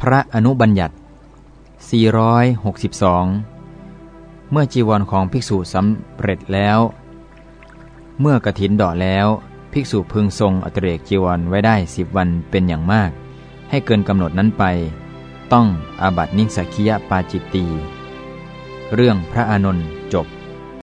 พระอนุบัญญัติ 462 เมื่อจีวรของภิกษุสำเร็จแล้ว เมื่อกระถินดอแล้ว ภิกษุพึงทรงอัตเรกจีวรไว้ได้สิบวันเป็นอย่างมาก ให้เกินกำหนดนั้นไป ต้องอาบัตินิสกิยปาจิตตี เรื่องพระอานนท์จบ